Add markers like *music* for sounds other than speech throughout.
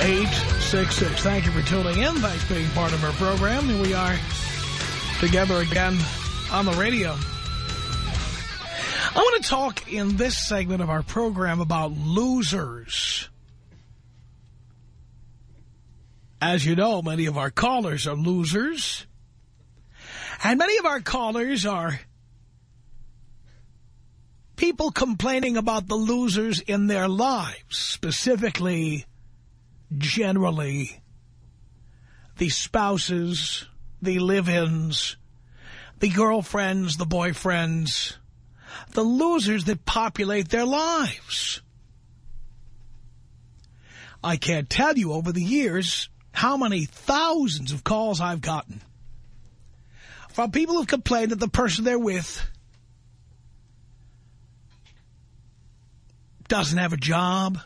1-800-5800-866. Thank you for tuning in. Thanks for being part of our program. Here we are together again on the radio. I want to talk in this segment of our program about losers. As you know, many of our callers are losers. And many of our callers are people complaining about the losers in their lives, specifically, generally, the spouses, the live-ins, the girlfriends, the boyfriends, the losers that populate their lives. I can't tell you over the years how many thousands of calls I've gotten from people who've complained that the person they're with. Doesn't have a job,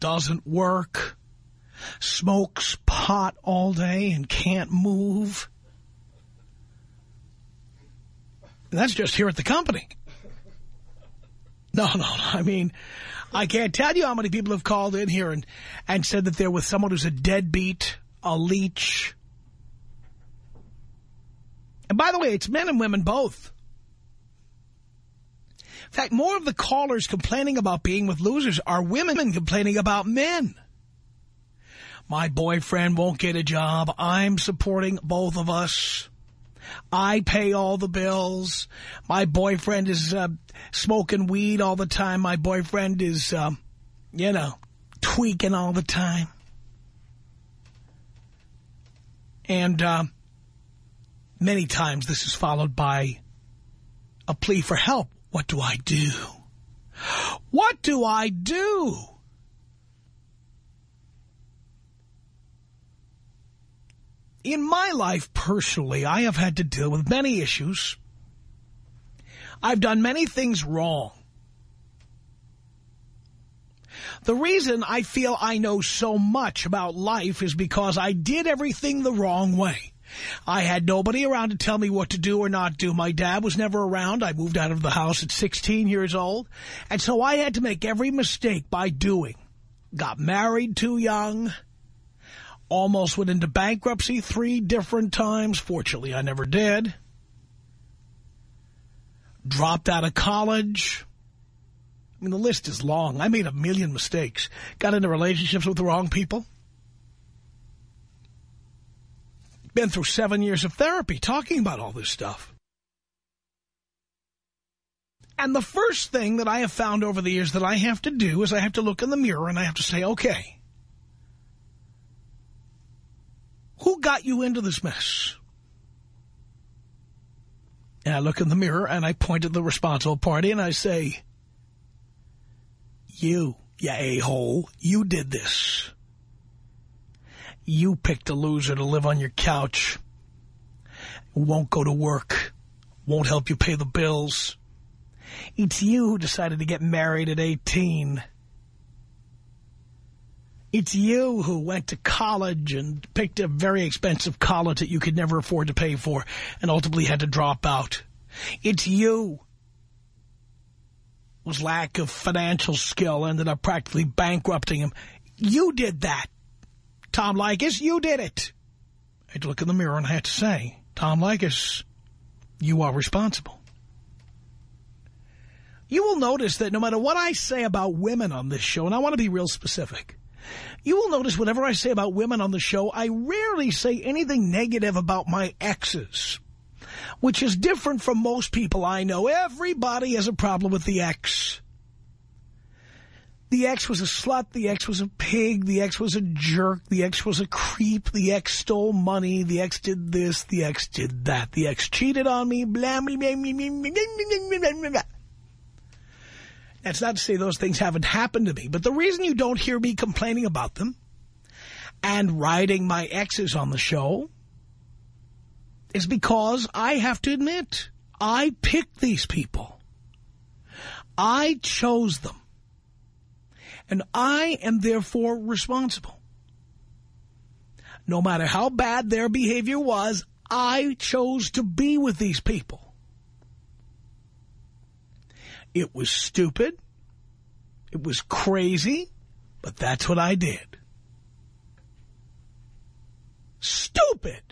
doesn't work, smokes pot all day and can't move. That's just here at the company. No, no, no. I mean, I can't tell you how many people have called in here and, and said that they're with someone who's a deadbeat, a leech. And by the way, it's men and women both. In fact, more of the callers complaining about being with losers are women complaining about men. My boyfriend won't get a job. I'm supporting both of us. I pay all the bills. My boyfriend is uh, smoking weed all the time. My boyfriend is, uh, you know, tweaking all the time. And uh, many times this is followed by a plea for help. What do I do? What do I do? In my life, personally, I have had to deal with many issues. I've done many things wrong. The reason I feel I know so much about life is because I did everything the wrong way. I had nobody around to tell me what to do or not do. My dad was never around. I moved out of the house at 16 years old. And so I had to make every mistake by doing. Got married too young. Almost went into bankruptcy three different times. Fortunately, I never did. Dropped out of college. I mean, the list is long. I made a million mistakes. Got into relationships with the wrong people. Been through seven years of therapy talking about all this stuff. And the first thing that I have found over the years that I have to do is I have to look in the mirror and I have to say, okay, Who got you into this mess? And I look in the mirror and I point at the responsible party and I say, you, you a-hole, you did this. You picked a loser to live on your couch, won't go to work, won't help you pay the bills. It's you who decided to get married at 18 it's you who went to college and picked a very expensive college that you could never afford to pay for and ultimately had to drop out. It's you whose lack of financial skill ended up practically bankrupting him. You did that. Tom Leykis, you did it. I had to look in the mirror and I had to say, Tom Leykis, you are responsible. You will notice that no matter what I say about women on this show, and I want to be real specific, You will notice whenever I say about women on the show, I rarely say anything negative about my exes, which is different from most people I know. Everybody has a problem with the ex. The ex was a slut, the ex was a pig, the ex was a jerk, the ex was a creep, the ex stole money, the ex did this, the ex did that, the ex cheated on me, blah, blah, blah, blah, blah, blah, blah, blah. That's not to say those things haven't happened to me, but the reason you don't hear me complaining about them and riding my exes on the show is because I have to admit, I picked these people. I chose them. And I am therefore responsible. No matter how bad their behavior was, I chose to be with these people. It was stupid. It was crazy. But that's what I did. Stupid.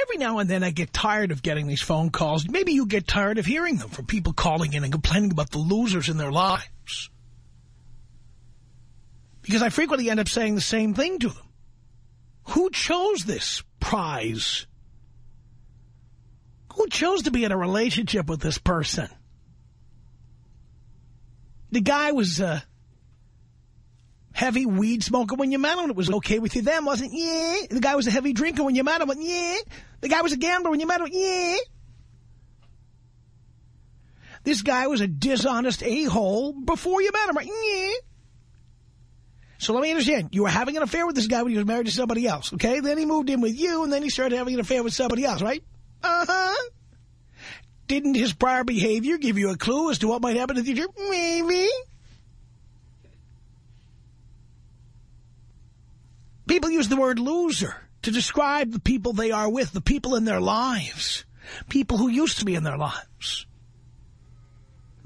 Every now and then I get tired of getting these phone calls. Maybe you get tired of hearing them from people calling in and complaining about the losers in their lives. Because I frequently end up saying the same thing to them. Who chose this prize? Who chose to be in a relationship with this person? The guy was a heavy weed smoker when you met him. It was okay with you then, wasn't it? Yeah. The guy was a heavy drinker when you met him. Yeah. The guy was a gambler when you met him. Yeah. This guy was a dishonest a-hole before you met him, right? Yeah. So let me understand. You were having an affair with this guy when he was married to somebody else, okay? Then he moved in with you, and then he started having an affair with somebody else, right? Uh-huh. Didn't his prior behavior give you a clue as to what might happen in the future? Maybe. People use the word loser to describe the people they are with, the people in their lives, people who used to be in their lives.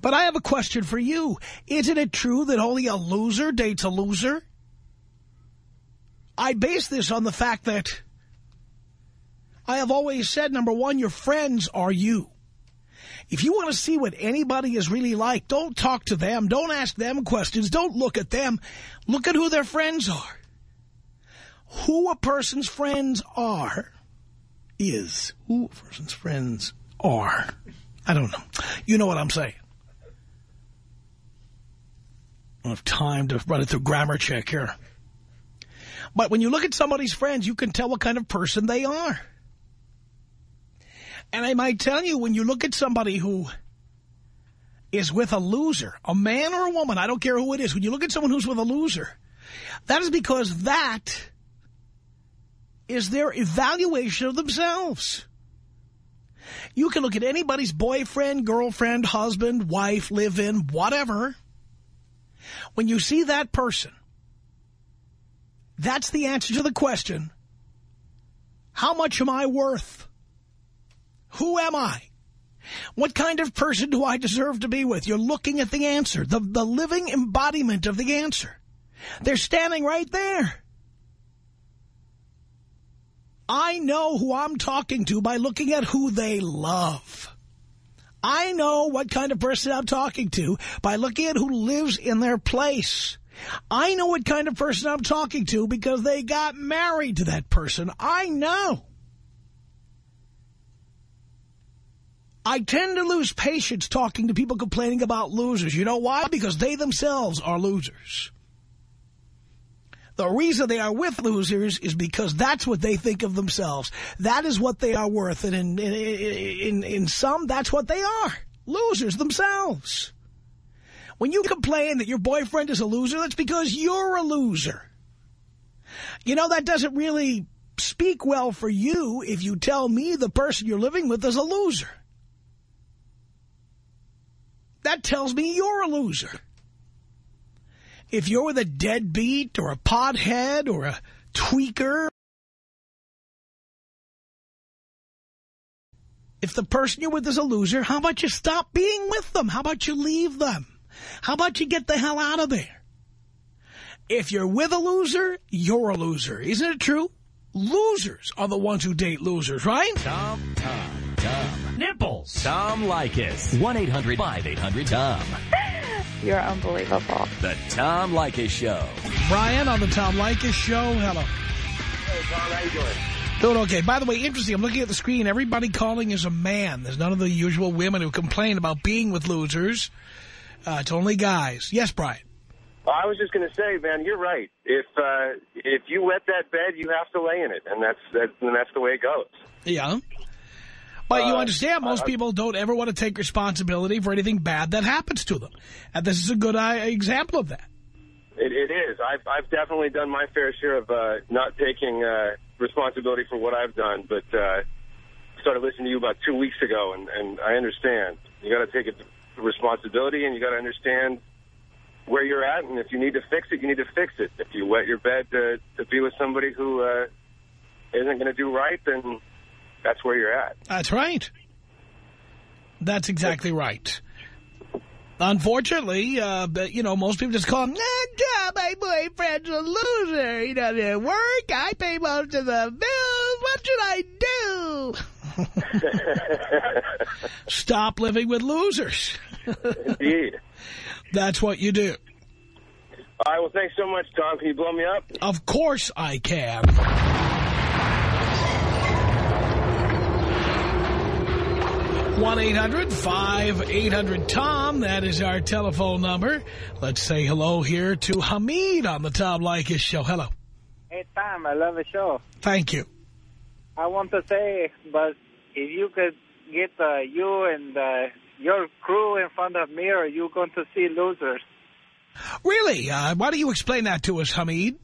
But I have a question for you. Isn't it true that only a loser dates a loser? I base this on the fact that I have always said, number one, your friends are you. If you want to see what anybody is really like, don't talk to them. Don't ask them questions. Don't look at them. Look at who their friends are. Who a person's friends are is who a person's friends are. I don't know. You know what I'm saying. I don't have time to run it through grammar check here. But when you look at somebody's friends, you can tell what kind of person they are. And I might tell you, when you look at somebody who is with a loser, a man or a woman, I don't care who it is, when you look at someone who's with a loser, that is because that is their evaluation of themselves. You can look at anybody's boyfriend, girlfriend, husband, wife, live-in, whatever. When you see that person, that's the answer to the question, how much am I worth? Who am I? What kind of person do I deserve to be with? You're looking at the answer, the, the living embodiment of the answer. They're standing right there. I know who I'm talking to by looking at who they love. I know what kind of person I'm talking to by looking at who lives in their place. I know what kind of person I'm talking to because they got married to that person. I know. I tend to lose patience talking to people complaining about losers. You know why? Because they themselves are losers. The reason they are with losers is because that's what they think of themselves. That is what they are worth. And in, in, in, in some, that's what they are. Losers themselves. When you complain that your boyfriend is a loser, that's because you're a loser. You know, that doesn't really speak well for you if you tell me the person you're living with is a loser. That tells me you're a loser. If you're with a deadbeat or a pothead or a tweaker, if the person you're with is a loser, how about you stop being with them? How about you leave them? How about you get the hell out of there? If you're with a loser, you're a loser. Isn't it true? Losers are the ones who date losers, right? Tom, Tom. Tom. Nipples. Tom Leykis. 1-800-5800-TOM. *laughs* You're unbelievable. The Tom Leykis Show. Brian on the Tom Leykis Show. Hello. Hey, Tom, how you doing? Doing okay. By the way, interesting, I'm looking at the screen. Everybody calling is a man. There's none of the usual women who complain about being with losers. Uh, it's only guys. Yes, Brian. Well, I was just going to say, man, you're right. If uh, if you wet that bed, you have to lay in it, and that's that, and that's the way it goes. Yeah. But you Uh, understand, most I- people don't ever want to take responsibility for anything bad that happens to them. And this is a good uh, example of that. It, it is. I've I've definitely done my fair share of uh, not taking uh, responsibility for what I've done, but uh, started listening to you about two weeks ago, and, and I understand. You got to take it responsibility, and you got to understand where you're at, and if you need to fix it, you need to fix it. If you wet your bed to to be with somebody who uh, isn't going to do right, then that's where you're at. That's right. That's exactly right. Unfortunately, uh, but, you know, most people just call him, nah, my boyfriend's a loser. He doesn't work. I pay most of the bills. What should I do? *laughs* Stop living with losers. Indeed. That's what you do. All right. Well, thanks so much, Tom. Can you blow me up? Of course I can. One 800 tom That is our telephone number. Let's say hello here to Hamid on the Tom Leykis show. Hello. Hey, Tom, I love the show. Thank you. I want to say, but if you could get uh, you and uh, your crew in front of me, mirror, you're going to see losers. Really? Uh, why don't you explain that to us, Hamid?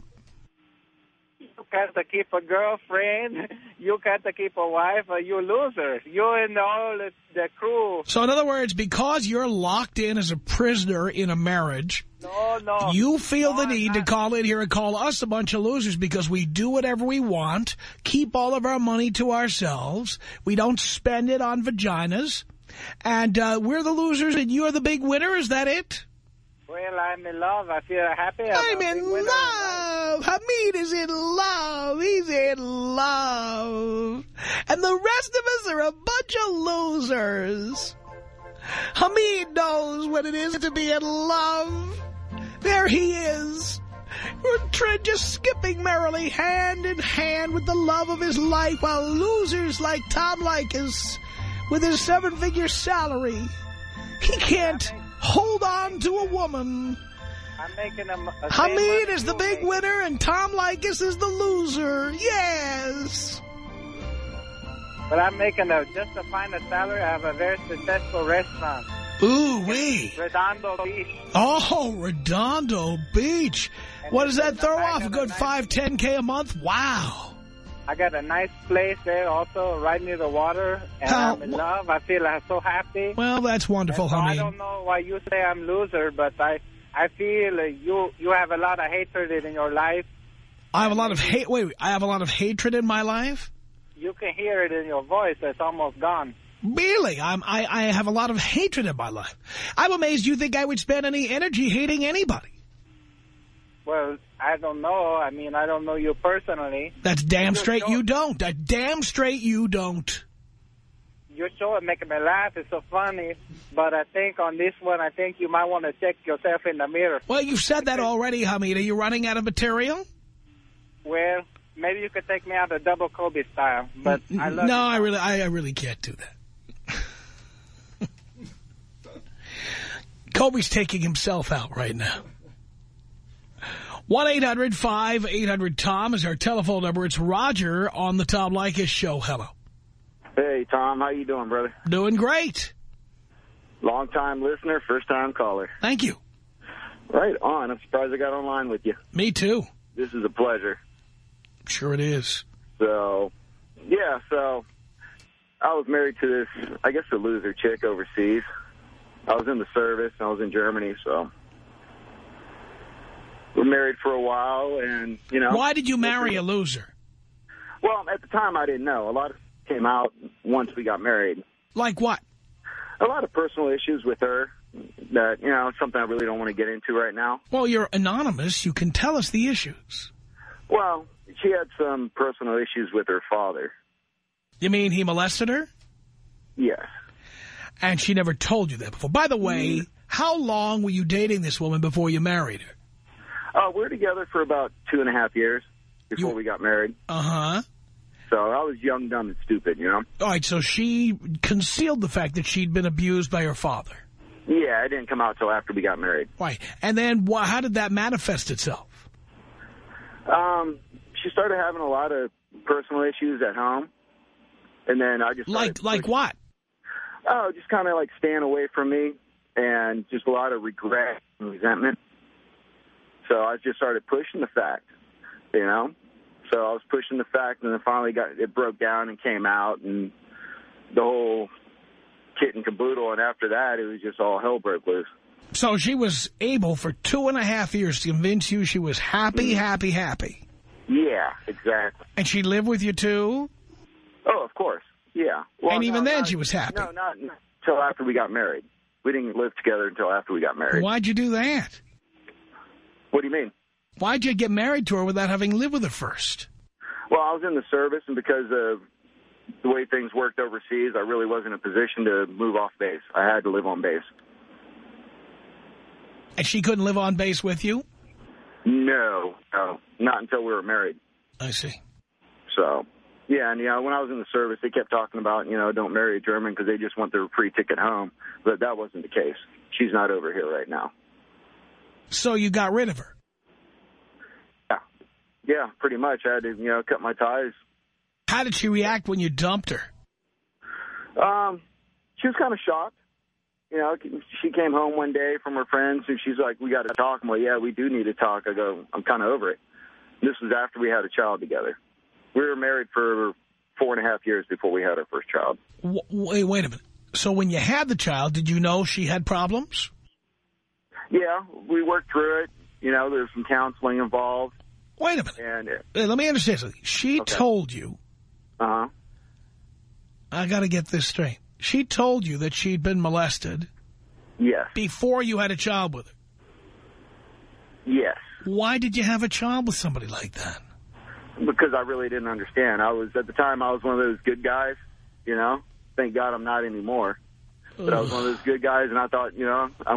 To keep a girlfriend. *laughs* You got to keep a wife. You loser. You and all the, crew. So in other words, because you're locked in as a prisoner in a marriage, No, no. You feel the need to call in here and call us a bunch of losers because we do whatever we want, keep all of our money to ourselves, we don't spend it on vaginas, and uh, we're the losers and you're the big winner? Is that it? Well, I'm in love. I feel happy. I'm big in love. Hamid is in love. He's in love. And the rest of us are a bunch of losers. Hamid knows what it is to be in love. There he is. Trent just skipping merrily hand in hand with the love of his life while losers like Tom Leykis with his seven-figure salary. He can't hold on to a woman. I'm making a, a Hamid is the big winner and Tom Leykis is the loser. Yes. But I'm making a, just to find a salary, I have a very successful restaurant. Ooh, wee. Redondo Beach. Oh, Redondo Beach. What does that throw off? A good five, ten K a month? Wow. I got a nice place there also, right near the water, and How- I'm in love. I feel I'm so happy. Well, that's wonderful, so I don't know why you say I'm loser, but I I feel you you have a lot of hatred in your life. I have a lot of hate. Wait, wait, I have a lot of hatred in my life? You can hear it in your voice. It's almost gone. Really? I'm, I, I have a lot of hatred in my life. I'm amazed you think I would spend any energy hating anybody. Well, I don't know. I mean, I don't know you personally. That's damn You're straight you don't. That damn straight you don't. Your show is making me laugh. It's so funny. But I think on this one, I think you might want to check yourself in the mirror. Well, you've said that already, Hamid. Are you running out of material? Well, maybe you could take me out a double Kobe style. But I love no. I really, I, I really can't do that. *laughs* Kobe's taking himself out right now. 1-800-5800-TOM is our telephone number. It's Roger on the Tom Leykis show. Hello. Hey, Tom. How you doing, brother? Doing great. Long-time listener, first-time caller. Thank you. Right on. I'm surprised I got online with you. Me too. This is a pleasure. Sure it is. So, yeah, so I was married to this, I guess, a loser chick overseas. I was in the service. I was in Germany, so were married for a while, and, you know. Why did you marry a loser? Well, at the time, I didn't know. A lot of came out once we got married. Like what? A lot of personal issues with her that, you know, something I really don't want to get into right now. Well, you're anonymous. You can tell us the issues. Well, she had some personal issues with her father. You mean he molested her? Yes. And she never told you that before. By the way, mm. how long were you dating this woman before you married her? Uh, we were together for about two and a half years before You- we got married. Uh-huh. So I was young, dumb, and stupid, you know? All right, so she concealed the fact that she'd been abused by her father. Yeah, it didn't come out till after we got married. Right. And then how did that manifest itself? Um, she started having a lot of personal issues at home. And then I just Like like pushing- what? Oh, just kind of like staying away from me and just a lot of regret and resentment. So I just started pushing the fact, you know? So I was pushing the fact and then finally got it broke down and came out and the whole kit and caboodle. And after that, it was just all hell broke loose. So she was able for two and a half years to convince you she was happy, mm-hmm. happy, happy. Yeah, exactly. And she lived with you too? Oh, of course. Yeah. Well, And even no, then not- she was happy. No, not until after we got married. We didn't live together until after we got married. Why'd you do that? What do you mean? Why'd you get married to her without having lived with her first? Well, I was in the service, and because of the way things worked overseas, I really wasn't in a position to move off base. I had to live on base. And she couldn't live on base with you? No, no, not until we were married. I see. So, yeah, and, you know, when I was in the service, they kept talking about, you know, don't marry a German because they just want their free ticket home. But that wasn't the case. She's not over here right now. So you got rid of her? Yeah, yeah, pretty much. I had to, you know, cut my ties. How did she react when you dumped her? Um, she was kind of shocked. You know, she came home one day from her friends, and she's like, "We got to talk." I'm like, "Yeah, we do need to talk." I go, "I'm kind of over it." This was after we had a child together. We were married for four and a half years before we had our first child. Wait, wait a minute. So when you had the child, did you know she had problems? Yeah, we worked through it. You know, there's some counseling involved, Wait a minute. and Hey, Let me understand something. She Okay. told you, uh huh. I got to get this straight. She told you that she'd been molested Yes, before you had a child with her. yes. Why did you have a child with somebody like that? Because I really didn't understand. I was at the time I was one of those good guys. You know, thank God I'm not anymore. But I was one of those good guys, and I thought, you know, I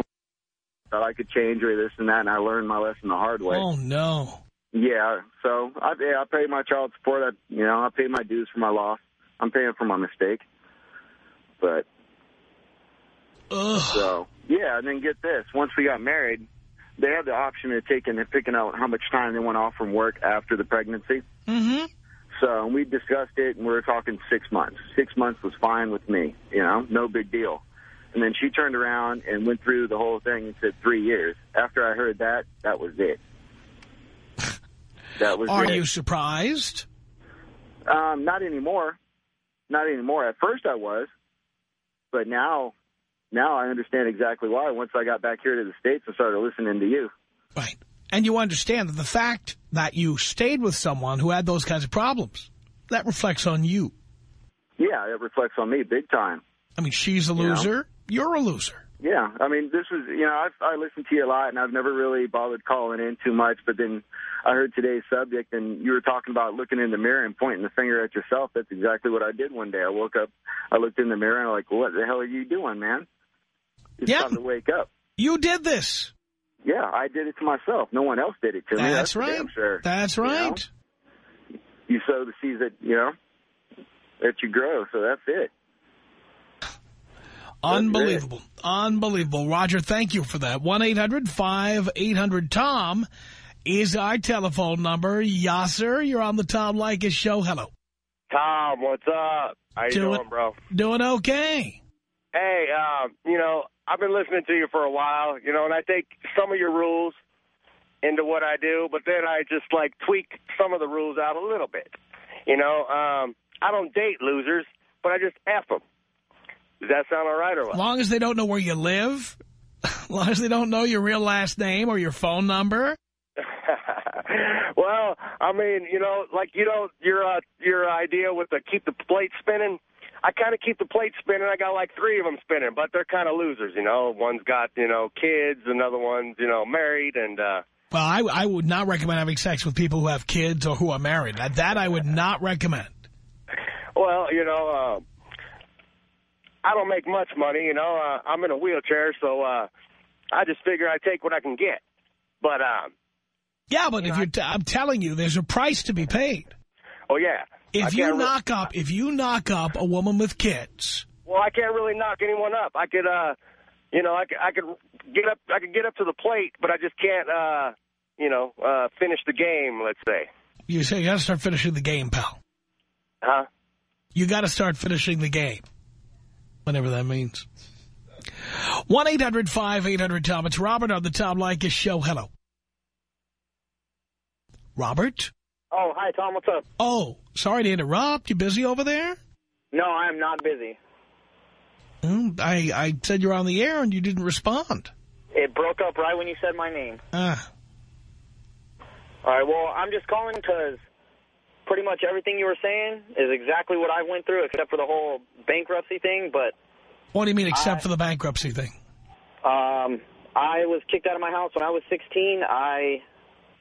thought I could change or this and that, and I learned my lesson the hard way. Oh, no. Yeah, so I, yeah, I paid my child support. I, you know, I paid my dues for my loss. I'm paying for my mistake. But Ugh. so yeah, and then get this: once we got married, they had the option of taking and picking out how much time they went off from work after the pregnancy. Mm-hmm. So we discussed it, and we were talking six months. Six months was fine with me. You know, no big deal. And then she turned around and went through the whole thing and said three years. After I heard that, that was it. That was Are it. you surprised? Um, not anymore. Not anymore. At first I was, but now, now I understand exactly why. Once I got back here to the States and started listening to you. Right. And you understand that the fact that you stayed with someone who had those kinds of problems, that reflects on you. Yeah, it reflects on me big time. I mean, she's a loser. You're a loser. Yeah, I mean, this was, you know, I've, I listened to you a lot, and I've never really bothered calling in too much. But then I heard today's subject, and you were talking about looking in the mirror and pointing the finger at yourself. That's exactly what I did one day. I woke up, I looked in the mirror, and I'm like, what the hell are you doing, man? It's Yeah. time to wake up. You did this. Yeah, I did it to myself. No one else did it to me. That's That's, right. sure. That's You know? right. You sow the seeds that, you know, that you grow. So that's it. Unbelievable. Unbelievable. Roger, thank you for that. 1-800-5800-TOM is our telephone number. Yasser, you're on the Tom Leykis show. Hello. Tom, what's up? How you Doing- doing, bro? Doing okay. Hey, um, you know, I've been listening to you for a while, you know, and I take some of your rules into what I do, but then I just, like, tweak some of the rules out a little bit. You know, um, I don't date losers, but I just F them. Does that sound all right or As what? long as they don't know where you live, as *laughs* long as they don't know your real last name or your phone number. *laughs* well, I mean, you know, like, you know, your, uh, your idea with the keep the plate spinning, I kind of keep the plate spinning. I got like three of them spinning, but they're kind of losers, you know. One's got, you know, kids, another one's, you know, married, and, uh, Well, I, I would not recommend having sex with people who have kids or who are married. That, that I would not recommend. well, you know, uh, I don't make much money, you know. Uh, I'm in a wheelchair, so uh, I just figure I take what I can get. But, um, Yeah, but if you're, t I'm telling you, there's a price to be paid. oh, yeah. If you knock up, if you knock up a woman with kids, Well, I can't really knock anyone up. I could, uh, you know, I could, I could get up, I could get up to the plate, but I just can't, uh, you know, uh, finish the game. Let's say, you say you got to start finishing the game, pal. huh? You got to start finishing the game, whatever that means. 1-800-5800-TOM. It's Robert on the Tom Leykis Show. Hello. Robert? Oh, hi, Tom. What's up? Oh, sorry to interrupt. You busy over there? No, I am not busy. Hmm, I, I said you're on the air and you didn't respond. It broke up right when you said my name. Ah, All right, well, I'm just calling because pretty much everything you were saying is exactly what I went through, except for the whole bankruptcy thing. But what do you mean except I- for the bankruptcy thing? um, I was kicked out of my house when I was 16. I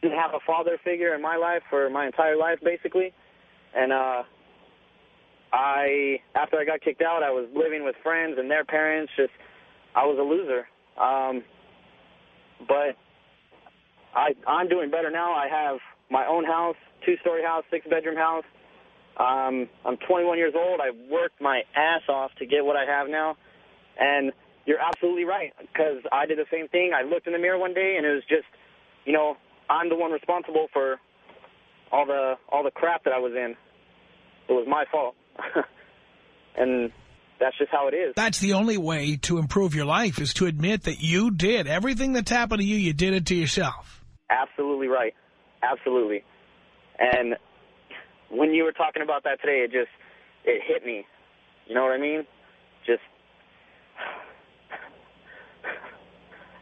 didn't have a father figure in my life for my entire life, basically. And uh, I, after I got kicked out, I was living with friends and their parents. Just, I was a loser. Um, but I, I'm doing better now. I have my own house, two-story house, six-bedroom house. Um, I'm 21 years old. I worked my ass off to get what I have now, and you're absolutely right because I did the same thing. I looked in the mirror one day, and it was just, you know, I'm the one responsible for all the all the crap that I was in. It was my fault, *laughs* and that's just how it is. That's the only way to improve your life is to admit that you did. Everything that's happened to you, you did it to yourself. Absolutely right. Absolutely. And when you were talking about that today, it just it hit me. You know what I mean? Just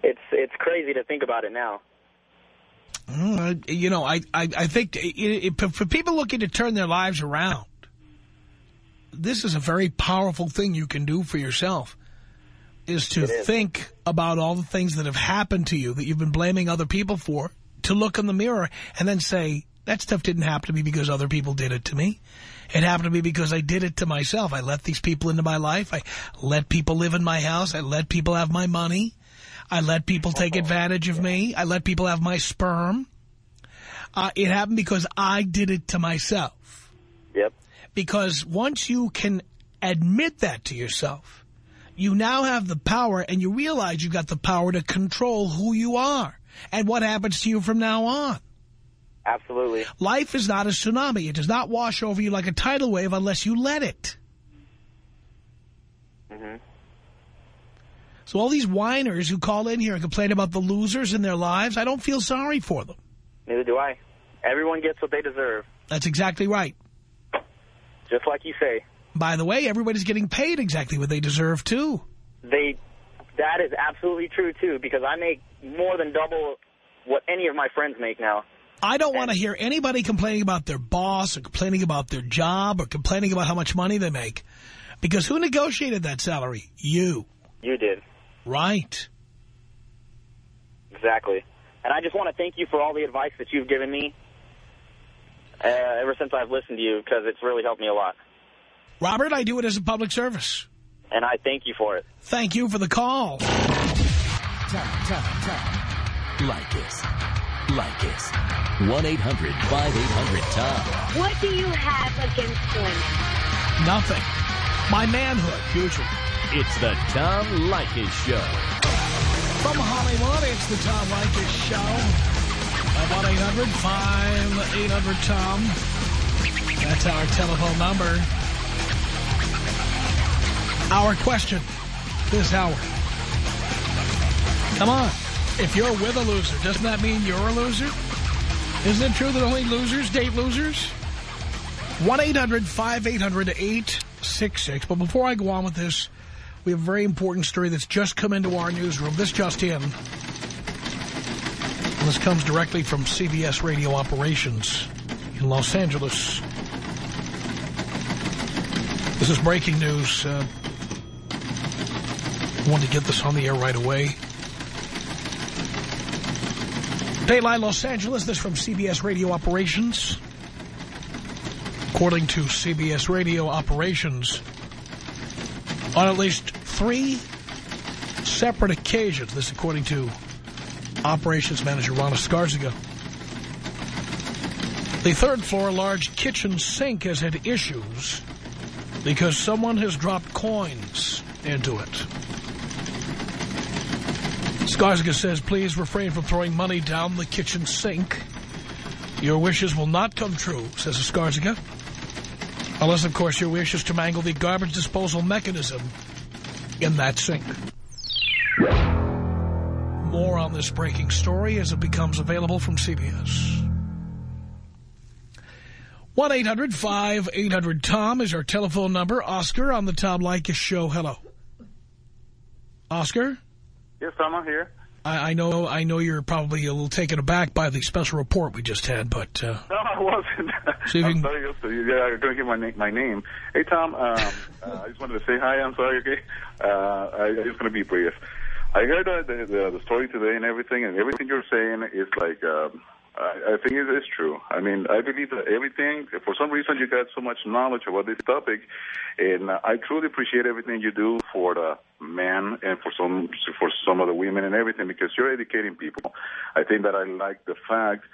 it's it's crazy to think about it now. Mm, You know, I, I, I think it, it, for people looking to turn their lives around, this is a very powerful thing you can do for yourself, is to is. think about all the things that have happened to you that you've been blaming other people for, to look in the mirror and then say, that stuff didn't happen to me because other people did it to me. It happened to me because I did it to myself. I let these people into my life. I let people live in my house. I let people have my money. I let people take advantage of me. I let people have my sperm. Uh, it happened because I did it to myself. Yep. Because once you can admit that to yourself, you now have the power and you realize you've got the power to control who you are and what happens to you from now on. Absolutely. Life is not a tsunami. It does not wash over you like a tidal wave unless you let it. Mm -hmm. So all these whiners who call in here and complain about the losers in their lives, I don't feel sorry for them. Neither do I. Everyone gets what they deserve, That's exactly right. just like you say. By the way, everybody's getting paid exactly what they deserve, too. They that is absolutely true too because I make more than double what any of my friends make now. I don't want to hear anybody complaining about their boss or complaining about their job or complaining about how much money they make. Because who negotiated that salary? You. You did. Right. Exactly. And I just want to thank you for all the advice that you've given me uh, ever since I've listened to you because it's really helped me a lot. Robert, I do it as a public service. And I thank you for it. Thank you for the call. Tom, Tom, Tom, Leykis. Leykis. 1-800-5800-TOM. What do you have against women? Nothing. My manhood, usually. It's the Tom Leykis Show. From Hollywood, it's the Tom Leykis Show. At 1-800-5800-TOM. That's our telephone number. Our question this hour. Come on. If you're with a loser, doesn't that mean you're a loser? Isn't it true that only losers date losers? 1-800-5800-866. But before I go on with this, we have a very important story that's just come into our newsroom. This just in. This comes directly from CBS Radio Operations in Los Angeles. This is breaking news. Uh, I wanted to get this on the air right away. Daylight Los Angeles, this from CBS Radio Operations. According to CBS Radio Operations, on at least three separate occasions. This according to operations manager Rana Skarziga. The third floor large kitchen sink has had issues because someone has dropped coins into it. Skarziga says, please refrain from throwing money down the kitchen sink. Your wishes will not come true, says Skarziga. Unless, of course, your wish is to mangle the garbage disposal mechanism in that sink. More on this breaking story as it becomes available from CBS. 1-800-5800-TOM is our telephone number. Oscar on the Tom Leykis show. Hello. Oscar? Yes, Tom, I'm here. I, I know I know you're probably a little taken aback by the special report we just had, but... Uh, *laughs* no, I wasn't. See if you I'm can- sorry. Yeah, I couldn't hear my, na my name. Hey, Tom, um, *laughs* uh, I just wanted to say hi. I'm sorry, okay? Uh, I, I'm just going to be brief. I heard uh, the, the, the story today and everything, and everything you're saying is like... Um, I, I think it is true. I mean, I believe that everything, for some reason, you got so much knowledge about this topic, and I truly appreciate everything you do for the men and for some for some of the women and everything because you're educating people. I think that I like the fact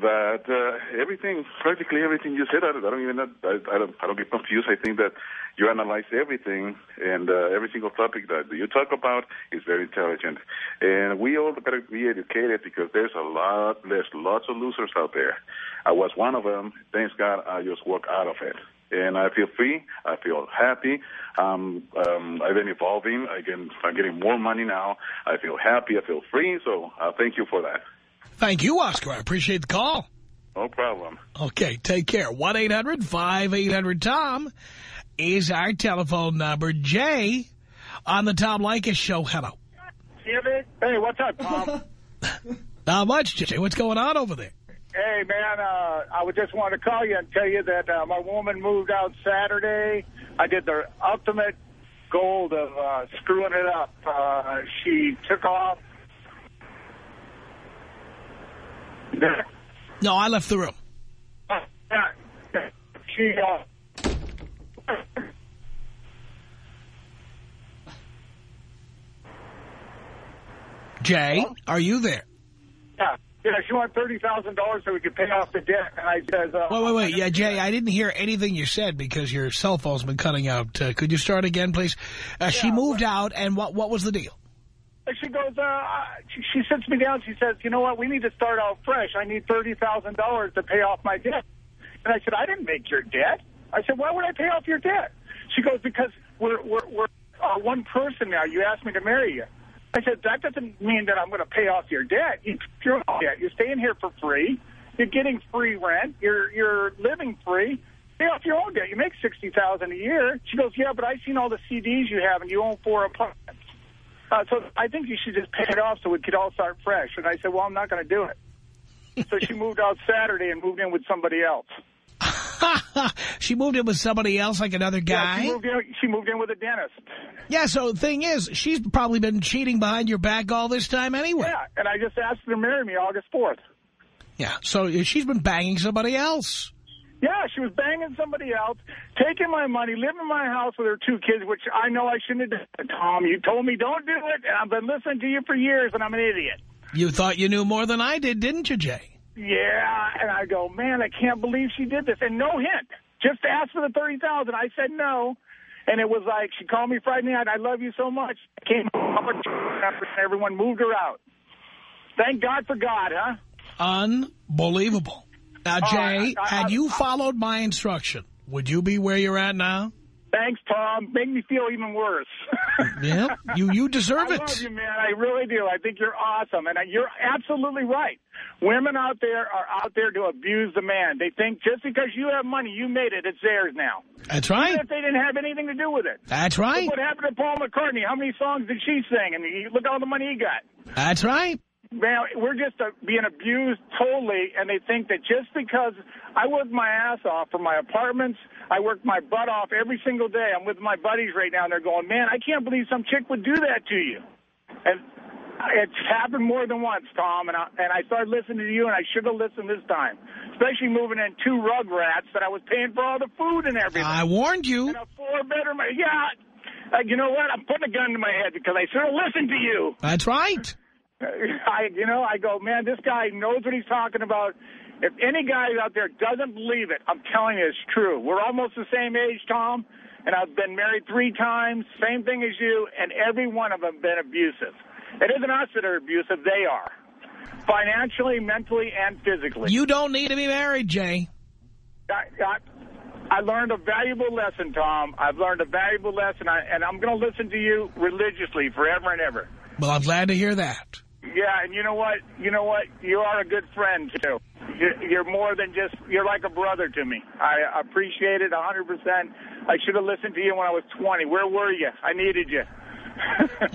that uh, everything, practically everything you said, I, I don't even, I, I don't, I don't get confused. I think that you analyze everything and uh, every single topic that you talk about is very intelligent. And we all to be educated because there's a lot, there's lots of losers out there. I was one of them. Thanks God, I just walked out of it. And I feel free. I feel happy. Um, um, I've been evolving. I can, I'm getting more money now. I feel happy. I feel free. So uh, thank you for that. Thank you, Oscar. I appreciate the call. No problem. Okay, take care. 1-800-5800-TOM is our telephone number. Jay on the Tom Leykis show. Hello. Hey, what's up, Tom? *laughs* Not much, Jay. What's going on over there? hey, man, uh, I would just want to call you and tell you that uh, my woman moved out Saturday. I did the ultimate gold of uh, screwing it up. Uh, she took off. No, I left the room. She, uh, Jay, are you there? yeah, yeah, she wanted $30,000 so we could pay off the debt. And I said, uh, Wait, wait, wait. Yeah, Jay, I didn't hear anything you said because your cell phone's been cutting out. Uh, could you start again, please? Uh, she moved out, and what what was the deal? She goes, uh, she, she sits me down. She says, you know what? We need to start out fresh. I need $30,000 to pay off my debt. And I said, I didn't make your debt. I said, why would I pay off your debt? She goes, because we're, we're, we're uh, one person now. You asked me to marry you. I said, that doesn't mean that I'm going to pay off your debt. You, your debt. You're staying here for free. You're getting free rent. You're, you're living free. Pay off your own debt. You make 60,000 a year. She goes, yeah, but I've seen all the CDs you have, and you own four apartments. Uh, so I think you should just pay it off so we could all start fresh. And I said, well, I'm not going to do it. so she moved out Saturday and moved in with somebody else. *laughs* she moved in with somebody else, like another Yeah, guy? she moved in, she moved in with a dentist. Yeah, so the thing is, she's probably been cheating behind your back all this time anyway. Yeah, and I just asked her to marry me August 4th. Yeah, so she's been banging somebody else. Yeah, she was banging somebody else, taking my money, living in my house with her two kids, which I know I shouldn't have done. Tom, you told me don't do it, and I've been listening to you for years, and I'm an idiot. You thought you knew more than I did, didn't you, Jay? Yeah, and I go, man, I can't believe she did this. And no hint. Just asked for the 30,000. I said no. And it was like, she called me Friday night, I love you so much. I came and everyone moved her out. Thank God for God, huh? Unbelievable. Now, Jay, I- I- had you I- followed my instruction, would you be where you're at now? Thanks, Tom. Make me feel even worse. *laughs* Yeah, you you deserve I it. love you, man. I really do. I think you're awesome. And you're absolutely right. Women out there are out there to abuse the man. They think just because you have money, you made it, it's theirs now. That's right. Even if they didn't have anything to do with it. That's right. Look what happened to Paul McCartney? How many songs did she sing? And look at all the money he got. That's right. Man, we're just uh, being abused totally, and they think that just because I work my ass off for my apartments, I work my butt off every single day. I'm with my buddies right now, and they're going, man, I can't believe some chick would do that to you. And it's happened more than once, Tom, and I, and I started listening to you, and I should have listened this time, especially moving in two rug rats that I was paying for all the food and everything. I warned you. And a four-bedroom, yeah. Uh, you know what? I'm putting a gun to my head because I should have listened to you. That's right. I, you know, I go, man, this guy knows what he's talking about. If any guy out there doesn't believe it, I'm telling you, it's true. We're almost the same age, Tom, and I've been married three times, same thing as you, and every one of them been abusive. It isn't us that are abusive; they are, financially, mentally, and physically. You don't need to be married, Jay. I, I, I learned a valuable lesson, Tom. I've learned a valuable lesson, I, and I'm going to listen to you religiously forever and ever. Well, I'm glad to hear that. Yeah, and you know what? You know what? You are a good friend, too. You're, you're more than just, you're like a brother to me. I appreciate it 100%. I should have listened to you when I was 20. Where were you? I needed you.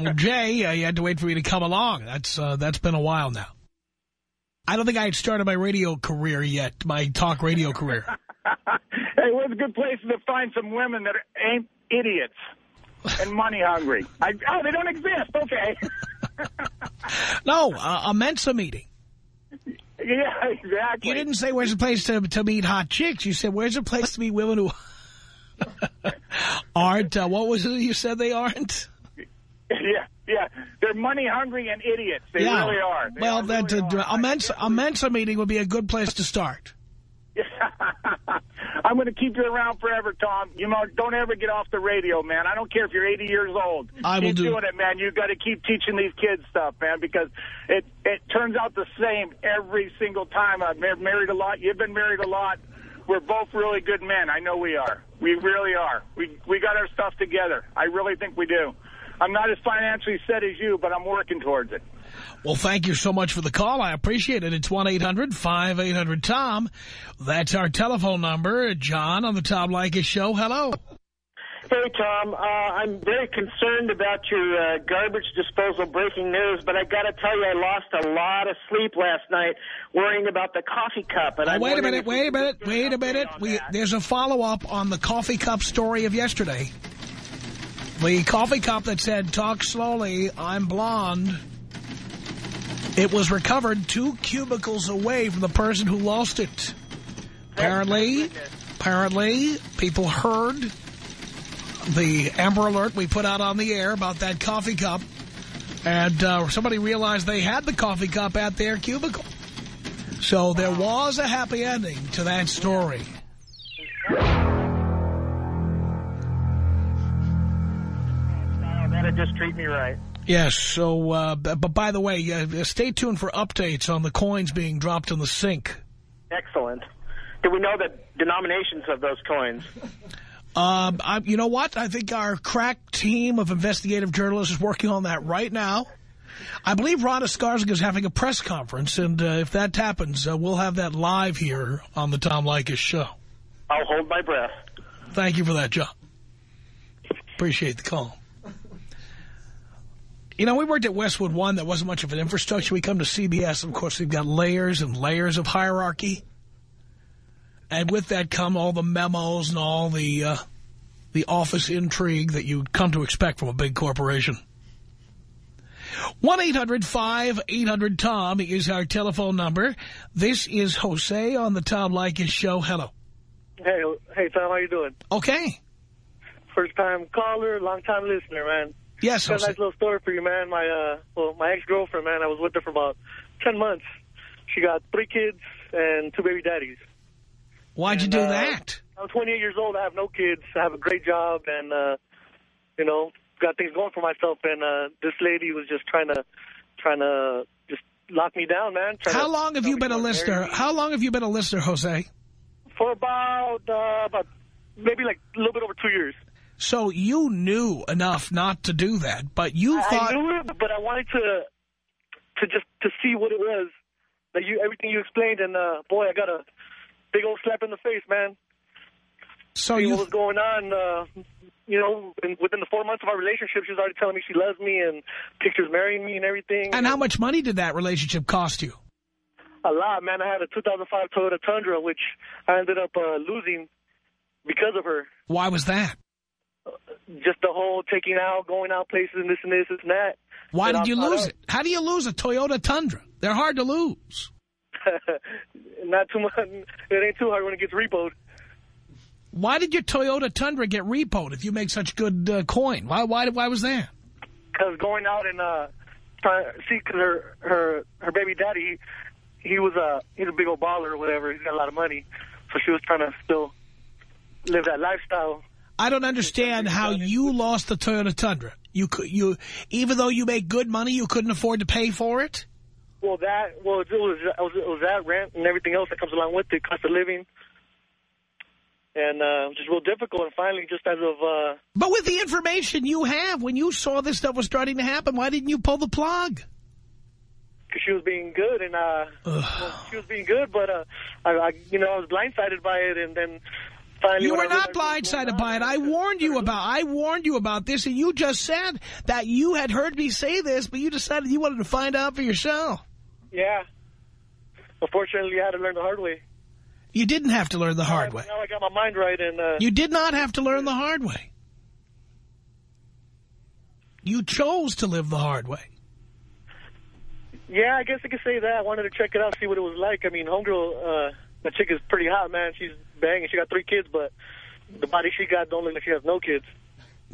well, *laughs* Jay, uh, you had to wait for me to come along. That's uh, That's been a while now. I don't think I had started my radio career yet, my talk radio career. *laughs* hey, where's a good place to find some women that ain't idiots and money hungry? I, oh, they don't exist. Okay. *laughs* no, uh, a Mensa meeting. Yeah, exactly. You didn't say where's a place to, to meet hot chicks. You said where's a place to meet women who *laughs* aren't, uh, what was it you said they aren't? Yeah, yeah. They're money hungry and idiots. They yeah. really are. They well, are that uh, a, Mensa, a Mensa meeting would be a good place to start. *laughs* I'm going to keep you around forever, Tom. You know, don't ever get off the radio, man. I don't care if you're 80 years old. I keep will do. doing it, man. You've got to keep teaching these kids stuff, man, because it it turns out the same every single time. I've married a lot. You've been married a lot. We're both really good men. I know we are. We really are. We we got our stuff together. I really think we do. I'm not as financially set as you, but I'm working towards it. Well, thank you so much for the call. I appreciate it. It's 1-800-5800-TOM. That's our telephone number. John on the Tom Leykis show. Hello. Hey, Tom. Uh, I'm very concerned about your uh, garbage disposal breaking news, but I got to tell you, I lost a lot of sleep last night worrying about the coffee cup. And oh, wait a minute, wait a minute, wait a minute. We, there's a follow-up on the coffee cup story of yesterday. The coffee cup that said, talk slowly, I'm blonde. It was recovered two cubicles away from the person who lost it. Apparently, apparently, people heard the Amber Alert we put out on the air about that coffee cup. And uh, somebody realized they had the coffee cup at their cubicle. So there was a happy ending to that story. That'll just treat me right. Yes, so, uh, but by the way, uh, stay tuned for updates on the coins being dropped in the sink. Excellent. Do we know the denominations of those coins? Um, I, you know what? I think our crack team of investigative journalists is working on that right now. I believe Ron Escarsega is having a press conference, and uh, if that happens, uh, we'll have that live here on the Tom Leykis show. I'll hold my breath. Thank you for that, John. Appreciate the call. You know, we worked at Westwood One. There wasn't much of an infrastructure. We come to CBS. Of course, we've got layers and layers of hierarchy. And with that come all the memos and all the uh, the office intrigue that you come to expect from a big corporation. 1-800-5800-TOM is our telephone number. This is Jose on the Tom Leykis show. Hello. Hey, hey, Tom, how you doing? Okay. First-time caller, long-time listener, man. Yes, Got a nice little story for you, man. My uh, well, my ex-girlfriend, man, I was with her for about 10 months. She got three kids and two baby daddies. Why'd you do uh, that? I'm 28 years old. I have no kids. I have a great job, and uh, you know, got things going for myself. And uh, this lady was just trying to, trying to just lock me down, man. How long have you been a she wanted to marry listener? me. How long have you been a listener, Jose? For about uh, about maybe like a little bit over two years. So you knew enough not to do that, but you I, thought... I knew it, but I wanted to to just to see what it was. That you everything you explained, and uh, boy, I got a big old slap in the face, man. So See you... what was going on? Uh, you know, and within the four months of our relationship, she was already telling me she loves me and pictures marrying me and everything. And how much money did that relationship cost you? A lot, man. I had a 2005 Toyota Tundra, which I ended up uh, losing because of her. Why was that? Just the whole taking out, going out places, and this and this and that. Why did you I- lose it? How do you lose a Toyota Tundra? They're hard to lose. *laughs* Not too much. It ain't too hard when it gets repoed. Why did your Toyota Tundra get repoed if you make such good uh, coin? Why, why, why was that? Because going out and uh, trying see, because her her her baby daddy, he, he was a he's a big old baller or whatever. He's got a lot of money, so she was trying to still live that lifestyle. I don't understand how you lost the Toyota Tundra. You could, you, even though you make good money, you couldn't afford to pay for it. Well, that well it was it was, it was that rent and everything else that comes along with it, cost of living, and uh, just real difficult. And finally, just as of uh, But with the information you have, when you saw this stuff was starting to happen, why didn't you pull the plug? because she was being good and uh, well, she was being good, but uh, I, I you know I was blindsided by it, and then You were not realized what was blindsided by it. I warned you about. I warned you about this, and you just said that you had heard me say this, but you decided you wanted to find out for yourself. Yeah. Unfortunately, I had to learn the hard way. You didn't have to learn the hard way. Now I got my mind right, and uh, You did not have to learn the hard way. You chose to live the hard way. Yeah, I guess I could say that. I wanted to check it out, see what it was like. I mean, homegirl, uh, the chick is pretty hot, man. She's banging. She got three kids, but the body she got don't look like she has no kids.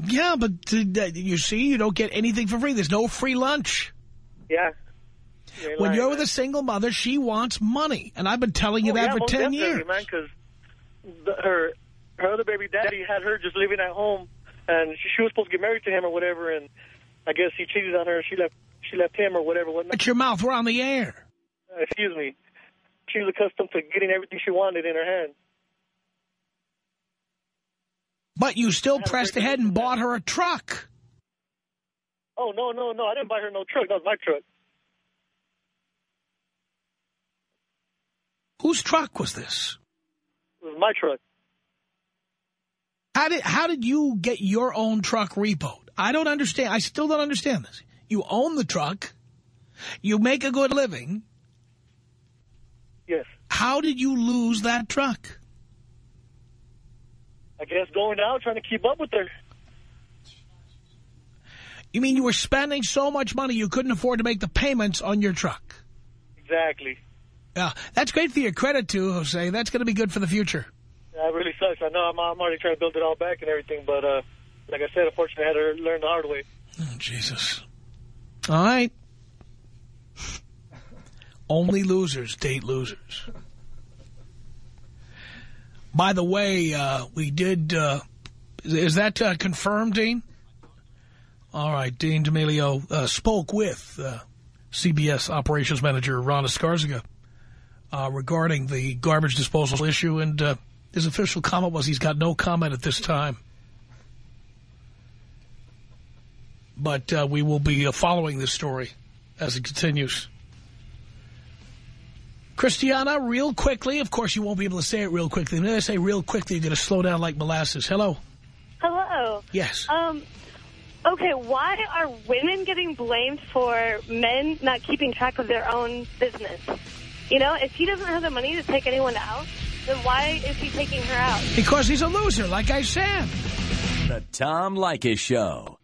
Yeah, but uh, you see, you don't get anything for free. There's no free lunch. Yeah. You When lying, you're man. with a single mother, she wants money. And I've been telling you Oh, that yeah, for most 10 definitely, years. man, because her her other baby daddy had her just living at home, and she, she was supposed to get married to him or whatever, and I guess he cheated on her. She left she left him or whatever. Whatnot. Shut your mouth. We're on the air. Uh, excuse me. She was accustomed to getting everything she wanted in her hand. But you still pressed ahead and bought her a truck. Oh no no no! I didn't buy her no truck. That was my truck. Whose truck was this? It was my truck. How did how did you get your own truck repoed? I don't understand. I still don't understand this. You own the truck. You make a good living. Yes. How did you lose that truck? I guess going out trying to keep up with her. You mean you were spending so much money you couldn't afford to make the payments on your truck? Exactly. Yeah, that's great for your credit, too, Jose. That's going to be good for the future. Yeah, it really sucks. I know I'm, I'm already trying to build it all back and everything, but uh, like I said, unfortunately, I had to learn the hard way. Oh, Jesus. All right. *laughs* Only losers date losers. By the way, uh, we did, uh, is, that uh, confirmed, Dean? All right, Dean D'Amelio uh, spoke with uh, CBS operations manager Ron Escarsega uh, regarding the garbage disposal issue, and uh, his official comment was he's got no comment at this time. But uh, we will be uh, following this story as it continues. Christiana, real quickly. Of course, you won't be able to say it real quickly. When I say real quickly, you're going to slow down like molasses. Hello? Hello. Yes. Um. Okay, why are women getting blamed for men not keeping track of their own business? You know, if he doesn't have the money to take anyone out, then why is he taking her out? Because he's a loser, like I said. The Tom Leykis Show.